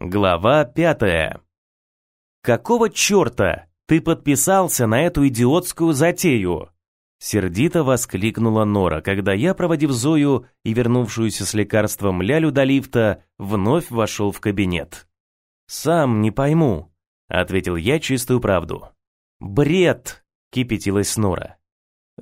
Глава пятая. «Какого черта ты подписался на эту идиотскую затею?» Сердито воскликнула Нора, когда я, проводив Зою и вернувшуюся с лекарством Лялю до лифта, вновь вошел в кабинет. «Сам не пойму», — ответил я чистую правду. «Бред!» — кипятилась Нора.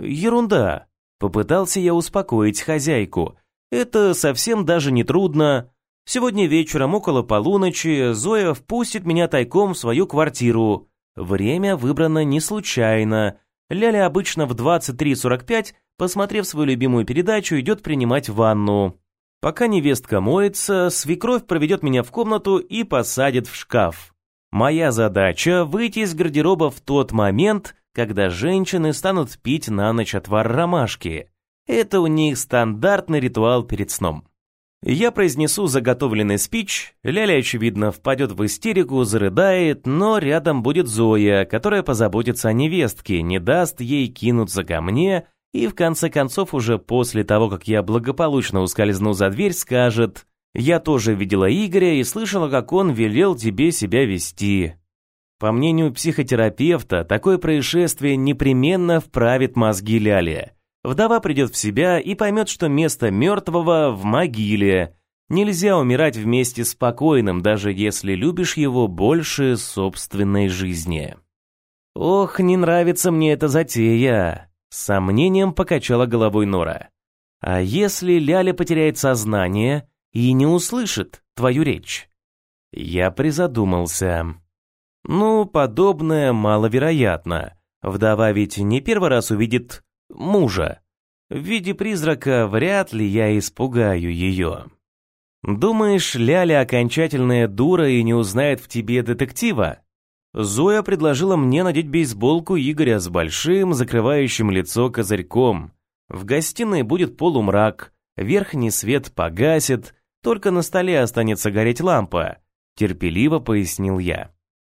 «Ерунда!» — попытался я успокоить хозяйку. «Это совсем даже не трудно. Сегодня вечером около полуночи Зоя впустит меня тайком в свою квартиру. Время выбрано не случайно. Ляля обычно в 23.45, посмотрев свою любимую передачу, идет принимать ванну. Пока невестка моется, свекровь проведет меня в комнату и посадит в шкаф. Моя задача – выйти из гардероба в тот момент, когда женщины станут пить на ночь отвар ромашки. Это у них стандартный ритуал перед сном. Я произнесу заготовленный спич, Ляля, очевидно, впадет в истерику, зарыдает, но рядом будет Зоя, которая позаботится о невестке, не даст ей кинуться ко мне и в конце концов уже после того, как я благополучно ускользну за дверь, скажет «Я тоже видела Игоря и слышала, как он велел тебе себя вести». По мнению психотерапевта, такое происшествие непременно вправит мозги Ляли. Вдова придет в себя и поймет, что место мертвого в могиле. Нельзя умирать вместе с покойным, даже если любишь его больше собственной жизни. Ох, не нравится мне эта затея. С сомнением покачала головой Нора. А если Ляля потеряет сознание и не услышит твою речь? Я призадумался. Ну, подобное маловероятно. Вдова ведь не первый раз увидит мужа. В виде призрака вряд ли я испугаю ее. Думаешь, Ляля окончательная дура и не узнает в тебе детектива? Зоя предложила мне надеть бейсболку Игоря с большим, закрывающим лицо козырьком. В гостиной будет полумрак, верхний свет погасит, только на столе останется гореть лампа, терпеливо пояснил я.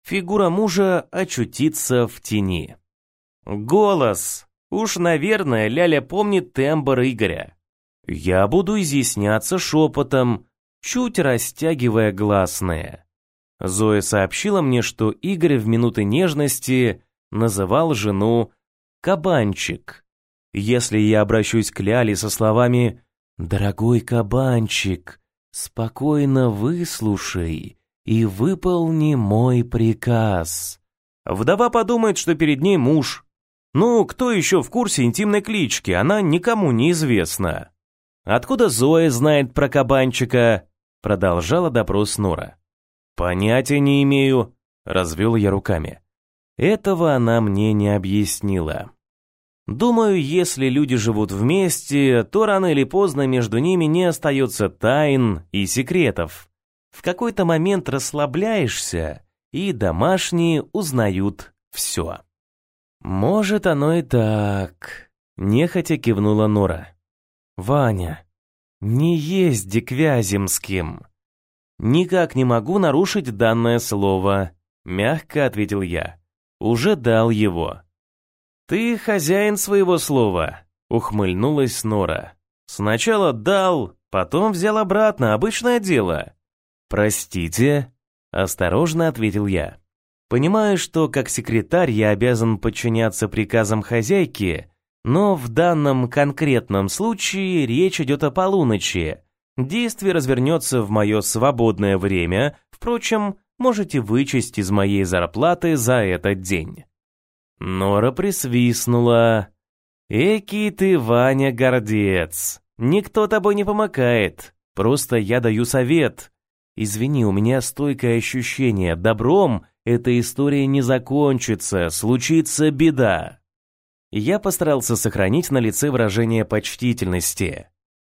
Фигура мужа очутится в тени. Голос, Уж, наверное, Ляля помнит тембр Игоря. Я буду изъясняться шепотом, чуть растягивая гласные. Зоя сообщила мне, что Игорь в минуты нежности называл жену «кабанчик». Если я обращусь к Ляле со словами «Дорогой кабанчик, спокойно выслушай и выполни мой приказ», вдова подумает, что перед ней муж, ну, кто еще в курсе интимной клички, она никому не известна. Откуда Зоя знает про кабанчика? Продолжала допрос Нора. Понятия не имею, развел я руками. Этого она мне не объяснила. Думаю, если люди живут вместе, то рано или поздно между ними не остается тайн и секретов. В какой-то момент расслабляешься, и домашние узнают все. «Может, оно и так», — нехотя кивнула Нора. «Ваня, не езди к Вяземским». «Никак не могу нарушить данное слово», — мягко ответил я. «Уже дал его». «Ты хозяин своего слова», — ухмыльнулась Нора. «Сначала дал, потом взял обратно, обычное дело». «Простите», — осторожно ответил я. Понимаю, что как секретарь я обязан подчиняться приказам хозяйки, но в данном конкретном случае речь идет о полуночи. Действие развернется в мое свободное время, впрочем, можете вычесть из моей зарплаты за этот день. Нора присвистнула. «Эки ты, Ваня, гордец. Никто тобой не помогает. Просто я даю совет. Извини, у меня стойкое ощущение, добром эта история не закончится, случится беда. Я постарался сохранить на лице выражение почтительности.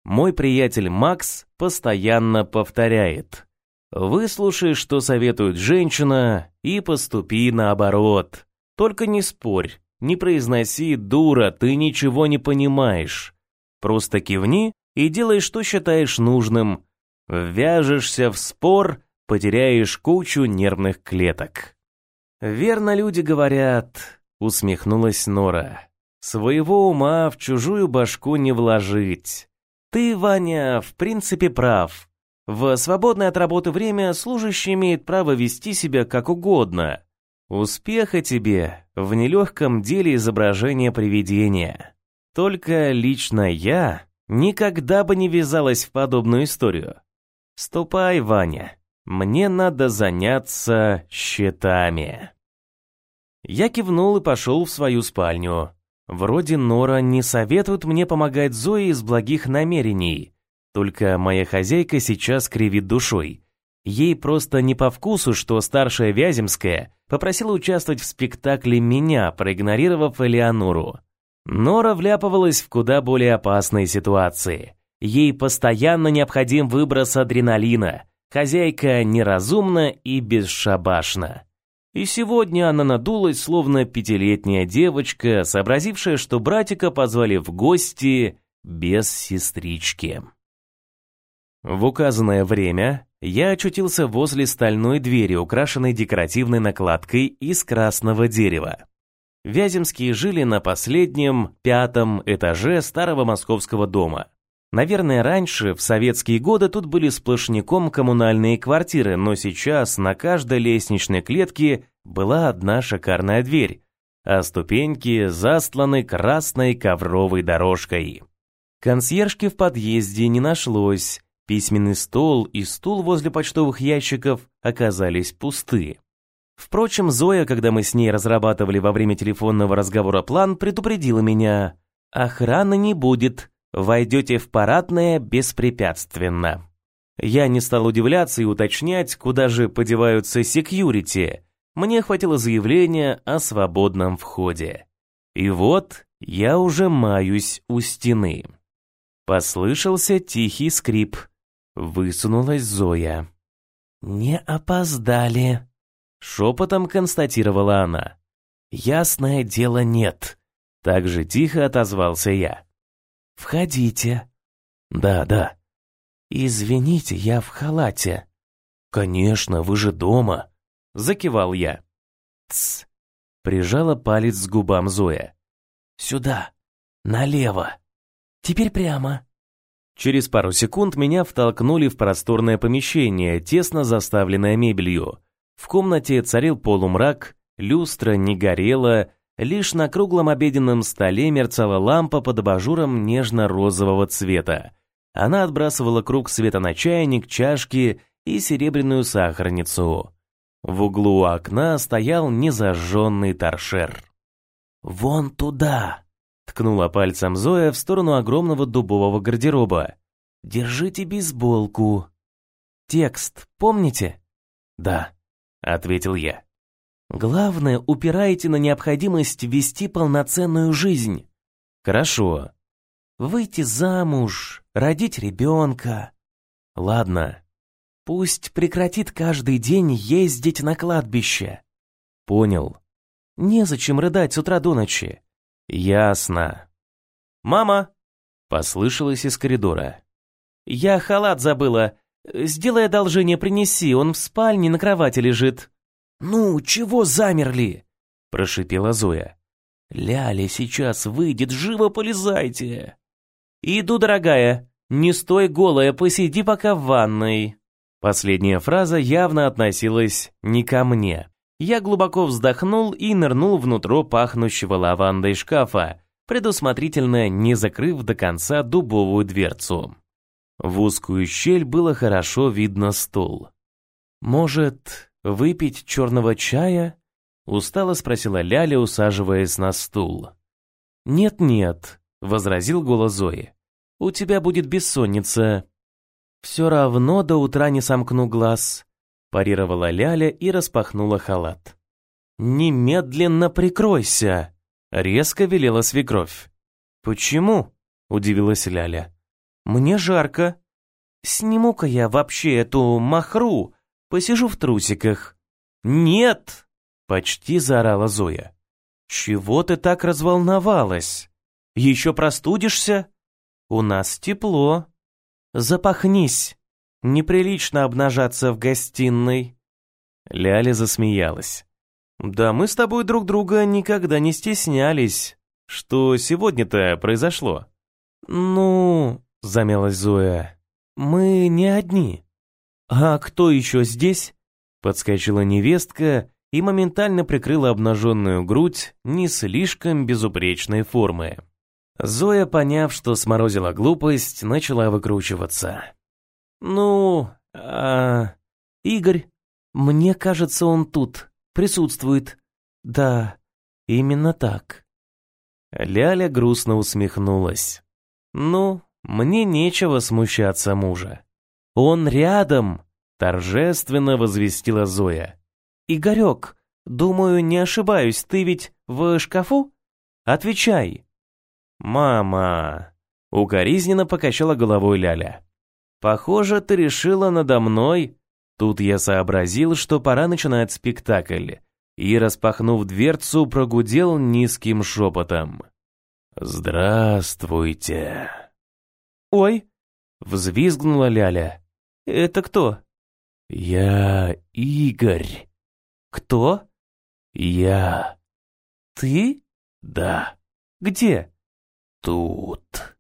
Мой приятель Макс постоянно повторяет. Выслушай, что советует женщина, и поступи наоборот. Только не спорь, не произноси «дура, ты ничего не понимаешь». Просто кивни и делай, что считаешь нужным. Ввяжешься в спор – потеряешь кучу нервных клеток. Верно люди говорят, усмехнулась Нора. Своего ума в чужую башку не вложить. Ты, Ваня, в принципе прав. В свободное от работы время служащий имеет право вести себя как угодно. Успеха тебе в нелегком деле изображения привидения. Только лично я никогда бы не ввязалась в подобную историю. Ступай, Ваня, мне надо заняться счетами. Я кивнул и пошел в свою спальню. Вроде Нора не советует мне помогать Зое из благих намерений. Только моя хозяйка сейчас кривит душой. Ей просто не по вкусу, что старшая Вяземская попросила участвовать в спектакле меня, проигнорировав Элеонору. Нора вляпывалась в куда более опасные ситуации. Ей постоянно необходим выброс адреналина. Хозяйка неразумна и бесшабашна. И сегодня она надулась, словно пятилетняя девочка, сообразившая, что братика позвали в гости без сестрички. В указанное время я очутился возле стальной двери, украшенной декоративной накладкой из красного дерева. Вяземские жили на последнем, пятом этаже старого московского дома. Наверное, раньше, в советские годы, тут были сплошняком коммунальные квартиры, но сейчас на каждой лестничной клетке была одна шикарная дверь, а ступеньки застланы красной ковровой дорожкой. Консьержки в подъезде не нашлось, письменный стол и стул возле почтовых ящиков оказались пусты. Впрочем, Зоя, когда мы с ней разрабатывали во время телефонного разговора план, предупредила меня. «Охраны не будет, Войдете в парадное беспрепятственно. Я не стал удивляться и уточнять, куда же подеваются секьюрити. Мне хватило заявления о свободном входе. И вот я уже маюсь у стены. Послышался тихий скрип. Высунулась Зоя. «Не опоздали», — шепотом констатировала она. «Ясное дело, нет», — так же тихо отозвался я. «Входите». «Да, да». «Извините, я в халате». «Конечно, вы же дома», — закивал я. «Тсс», — прижала палец с губам Зоя. «Сюда, налево. Теперь прямо». Через пару секунд меня втолкнули в просторное помещение, тесно заставленное мебелью. В комнате царил полумрак, люстра не горела, Лишь на круглом обеденном столе мерцала лампа под абажуром нежно-розового цвета. Она отбрасывала круг света на чайник, чашки и серебряную сахарницу. В углу окна стоял незажженный торшер. «Вон туда!» — ткнула пальцем Зоя в сторону огромного дубового гардероба. «Держите бейсболку». «Текст помните?» «Да», — ответил я. Главное, упирайте на необходимость вести полноценную жизнь. Хорошо. Выйти замуж, родить ребенка. Ладно. Пусть прекратит каждый день ездить на кладбище. Понял. Незачем рыдать с утра до ночи. Ясно. «Мама!» — послышалось из коридора. «Я халат забыла. Сделай одолжение, принеси, он в спальне на кровати лежит». «Ну, чего замерли?» – прошипела Зоя. «Ляля сейчас выйдет, живо полезайте!» «Иду, дорогая, не стой голая, посиди пока в ванной». Последняя фраза явно относилась не ко мне. Я глубоко вздохнул и нырнул внутрь пахнущего лавандой шкафа, предусмотрительно не закрыв до конца дубовую дверцу. В узкую щель было хорошо видно стол. Может, «Выпить черного чая?» — устало спросила Ляля, усаживаясь на стул. «Нет-нет», — возразил голос Зои. «У тебя будет бессонница». «Все равно до утра не сомкну глаз», — парировала Ляля и распахнула халат. «Немедленно прикройся!» — резко велела свекровь. «Почему?» — удивилась Ляля. «Мне жарко. Сниму-ка я вообще эту махру, Посижу в трусиках». «Нет!» — почти заорала Зоя. «Чего ты так разволновалась? Еще простудишься? У нас тепло. Запахнись. Неприлично обнажаться в гостиной». Ляля засмеялась. «Да мы с тобой друг друга никогда не стеснялись. Что сегодня-то произошло?» «Ну...» — замялась Зоя. «Мы не одни». «А кто еще здесь?» Подскочила невестка и моментально прикрыла обнаженную грудь не слишком безупречной формы. Зоя, поняв, что сморозила глупость, начала выкручиваться. «Ну, а... Игорь, мне кажется, он тут, присутствует. Да, именно так». Ляля грустно усмехнулась. «Ну, мне нечего смущаться мужа. Он рядом!» — торжественно возвестила Зоя. «Игорек, думаю, не ошибаюсь, ты ведь в шкафу? Отвечай!» «Мама!» — укоризненно покачала головой Ляля. «Похоже, ты решила надо мной...» Тут я сообразил, что пора начинать спектакль, и, распахнув дверцу, прогудел низким шепотом. «Здравствуйте!» «Ой!» — взвизгнула Ляля. «Это кто?» «Я Игорь». «Кто?» «Я». «Ты?» «Да». «Где?» «Тут».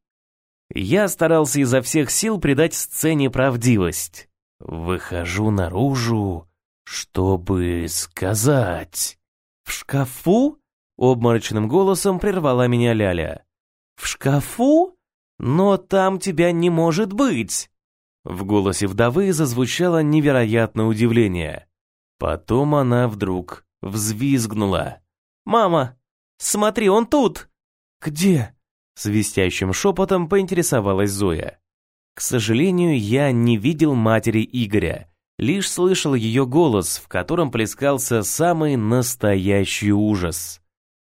Я старался изо всех сил придать сцене правдивость. Выхожу наружу, чтобы сказать. «В шкафу?» — обморочным голосом прервала меня Ляля. «В шкафу?» «Но там тебя не может быть!» В голосе вдовы зазвучало невероятное удивление. Потом она вдруг взвизгнула. «Мама, смотри, он тут!» «Где?» Свистящим шепотом поинтересовалась Зоя. К сожалению, я не видел матери Игоря, лишь слышал ее голос, в котором плескался самый настоящий ужас.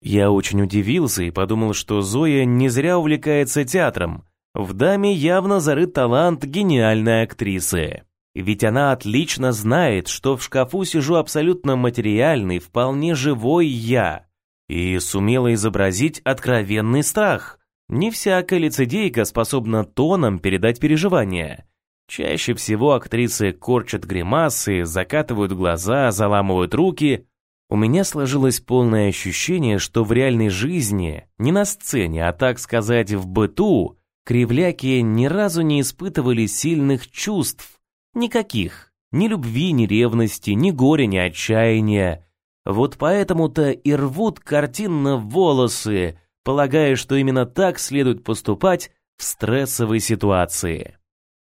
Я очень удивился и подумал, что Зоя не зря увлекается театром. В даме явно зарыт талант гениальной актрисы. Ведь она отлично знает, что в шкафу сижу абсолютно материальный, вполне живой я. И сумела изобразить откровенный страх. Не всякая лицедейка способна тоном передать переживания. Чаще всего актрисы корчат гримасы, закатывают глаза, заламывают руки, у меня сложилось полное ощущение, что в реальной жизни, не на сцене, а так сказать в быту, кривляки ни разу не испытывали сильных чувств. Никаких. Ни любви, ни ревности, ни горя, ни отчаяния. Вот поэтому-то и рвут картинно волосы, полагая, что именно так следует поступать в стрессовой ситуации.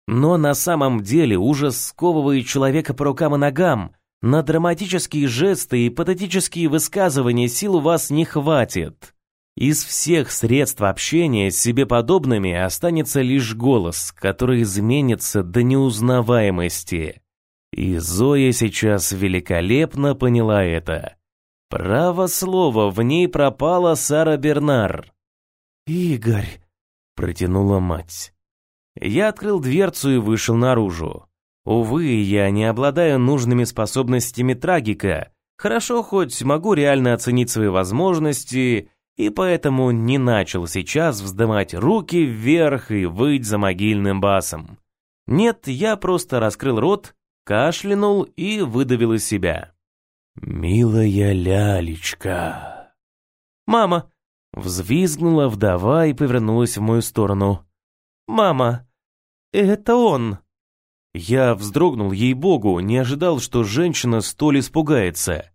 Но на самом деле ужас сковывает человека по рукам и ногам, на драматические жесты и патетические высказывания сил у вас не хватит. Из всех средств общения с себе подобными останется лишь голос, который изменится до неузнаваемости. И Зоя сейчас великолепно поняла это. Право слово, в ней пропала Сара Бернар. «Игорь», — протянула мать. Я открыл дверцу и вышел наружу. Увы, я не обладаю нужными способностями трагика. Хорошо, хоть могу реально оценить свои возможности, и поэтому не начал сейчас вздымать руки вверх и выть за могильным басом. Нет, я просто раскрыл рот, кашлянул и выдавил из себя. «Милая лялечка!» «Мама!» — взвизгнула вдова и повернулась в мою сторону. «Мама, это он!» Я вздрогнул, ей-богу, не ожидал, что женщина столь испугается.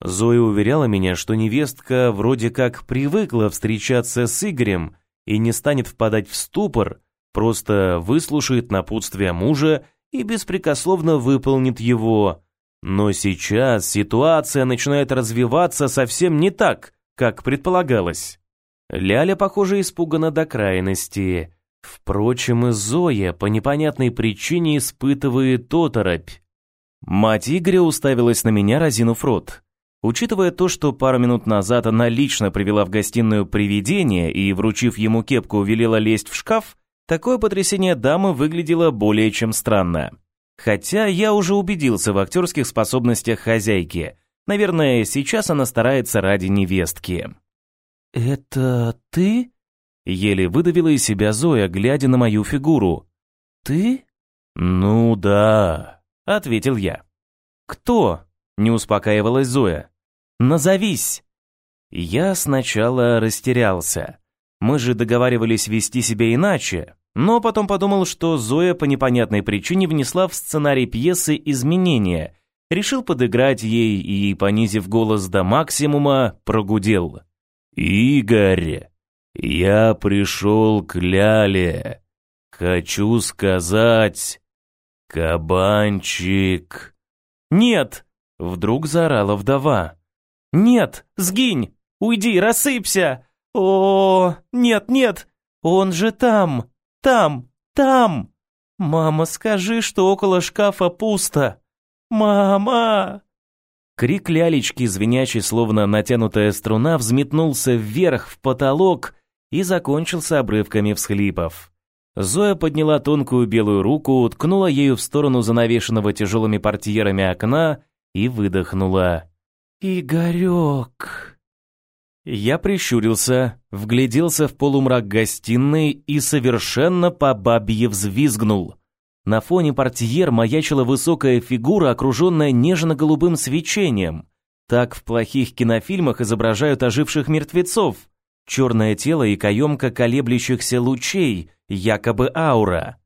Зоя уверяла меня, что невестка вроде как привыкла встречаться с Игорем и не станет впадать в ступор, просто выслушает напутствие мужа и беспрекословно выполнит его. Но сейчас ситуация начинает развиваться совсем не так, как предполагалось. Ляля, похоже, испугана до крайности. Впрочем, и Зоя по непонятной причине испытывает оторопь. Мать Игоря уставилась на меня, разинув рот. Учитывая то, что пару минут назад она лично привела в гостиную привидение и, вручив ему кепку, велела лезть в шкаф, такое потрясение дамы выглядело более чем странно. Хотя я уже убедился в актерских способностях хозяйки. Наверное, сейчас она старается ради невестки. «Это ты?» Еле выдавила из себя Зоя, глядя на мою фигуру. «Ты?» «Ну да», — ответил я. «Кто?» — не успокаивалась Зоя. «Назовись!» Я сначала растерялся. Мы же договаривались вести себя иначе. но потом подумал, что Зоя по непонятной причине внесла в сценарий пьесы изменения, решил подыграть ей и, понизив голос до максимума, прогудел. «Игорь, я пришел к Ляле. Хочу сказать, кабанчик...» «Нет!» — вдруг заорала вдова. «Нет, сгинь! Уйди, рассыпься! О, нет, нет! Он же там! Там! Там! Мама, скажи, что около шкафа пусто! Мама!» Крик лялечки, звенящий словно натянутая струна, взметнулся вверх в потолок и закончился обрывками всхлипов. Зоя подняла тонкую белую руку, уткнула ею в сторону занавешенного тяжелыми портьерами окна и выдохнула. «Игорек!» Я прищурился, вгляделся в полумрак гостиной и совершенно по бабье взвизгнул. На фоне портьер маячила высокая фигура, окруженная нежно-голубым свечением. Так в плохих кинофильмах изображают оживших мертвецов. Черное тело и каемка колеблющихся лучей, якобы аура.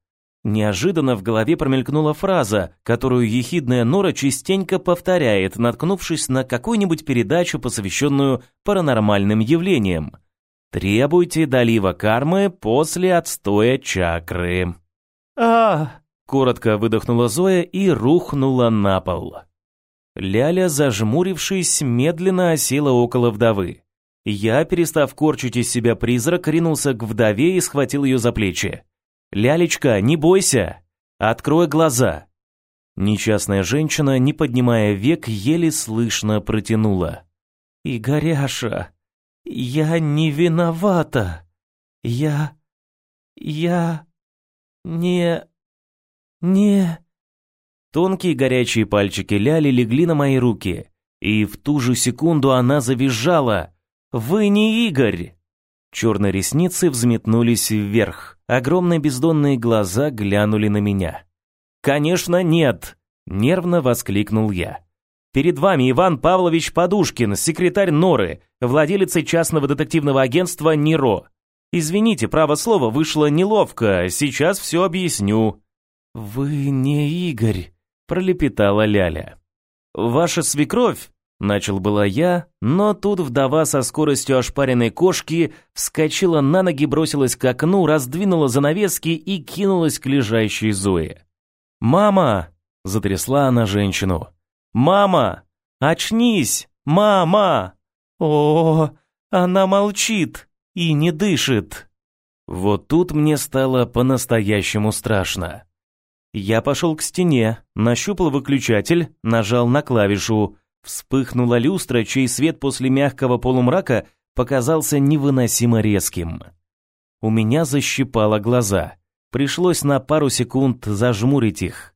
Неожиданно в голове промелькнула фраза, которую ехидная Нора частенько повторяет, наткнувшись на какую-нибудь передачу, посвященную паранормальным явлениям. «Требуйте долива кармы после отстоя чакры». «А, Коротко выдохнула Зоя и рухнула на пол. Ляля, зажмурившись, медленно осела около вдовы. Я, перестав корчить из себя призрак, ринулся к вдове и схватил ее за плечи. «Лялечка, не бойся! Открой глаза!» Несчастная женщина, не поднимая век, еле слышно протянула. «Игоряша, я не виновата! Я... я... не...» «Не...» Тонкие горячие пальчики Ляли легли на мои руки, и в ту же секунду она завизжала. «Вы не Игорь!» Черные ресницы взметнулись вверх, огромные бездонные глаза глянули на меня. «Конечно нет!» – нервно воскликнул я. «Перед вами Иван Павлович Подушкин, секретарь Норы, владелец частного детективного агентства «Неро». Извините, право слова вышло неловко, сейчас все объясню». «Вы не Игорь», — пролепетала Ляля. «Ваша свекровь», — начал была я, но тут вдова со скоростью ошпаренной кошки вскочила на ноги, бросилась к окну, раздвинула занавески и кинулась к лежащей Зое. «Мама!» — затрясла она женщину. «Мама! Очнись! Мама!» «О, она молчит и не дышит!» Вот тут мне стало по-настоящему страшно. Я пошел к стене, нащупал выключатель, нажал на клавишу. Вспыхнула люстра, чей свет после мягкого полумрака показался невыносимо резким. У меня защипало глаза. Пришлось на пару секунд зажмурить их.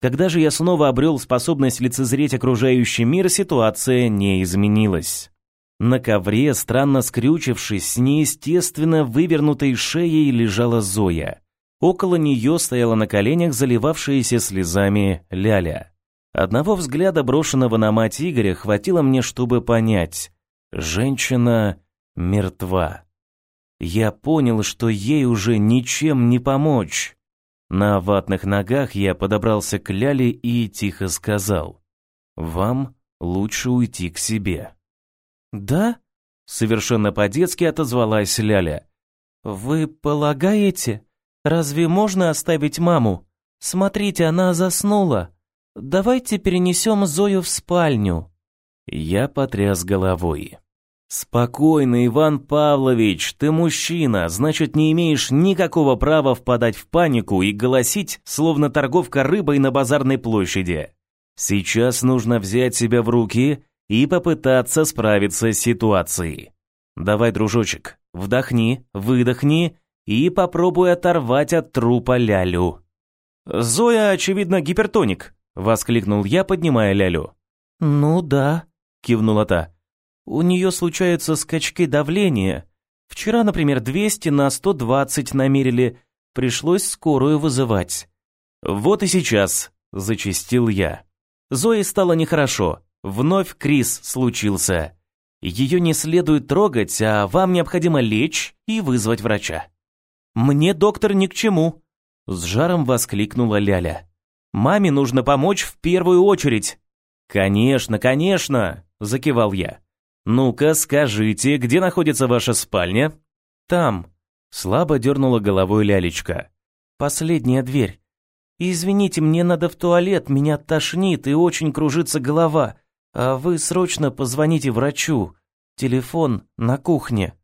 Когда же я снова обрел способность лицезреть окружающий мир, ситуация не изменилась. На ковре, странно скрючившись, с неестественно вывернутой шеей лежала Зоя. Около нее стояла на коленях заливавшаяся слезами Ляля. Одного взгляда, брошенного на мать Игоря, хватило мне, чтобы понять. Женщина мертва. Я понял, что ей уже ничем не помочь. На ватных ногах я подобрался к Ляле и тихо сказал. «Вам лучше уйти к себе». «Да?» — совершенно по-детски отозвалась Ляля. «Вы полагаете?» Разве можно оставить маму? Смотрите, она заснула. Давайте перенесем Зою в спальню. Я потряс головой. Спокойно, Иван Павлович, ты мужчина, значит, не имеешь никакого права впадать в панику и голосить, словно торговка рыбой на базарной площади. Сейчас нужно взять себя в руки и попытаться справиться с ситуацией. Давай, дружочек, вдохни, выдохни и попробуй оторвать от трупа Лялю. «Зоя, очевидно, гипертоник», — воскликнул я, поднимая Лялю. «Ну да», — кивнула та. «У нее случаются скачки давления. Вчера, например, 200 на 120 намерили. Пришлось скорую вызывать». «Вот и сейчас», — зачистил я. Зое стало нехорошо. Вновь Крис случился. Ее не следует трогать, а вам необходимо лечь и вызвать врача. Мне доктор ни к чему!» С жаром воскликнула Ляля. «Маме нужно помочь в первую очередь!» «Конечно, конечно!» – закивал я. «Ну-ка, скажите, где находится ваша спальня?» «Там», – слабо дернула головой лялечка. «Последняя дверь. Извините, мне надо в туалет, меня тошнит и очень кружится голова, а вы срочно позвоните врачу. Телефон на кухне».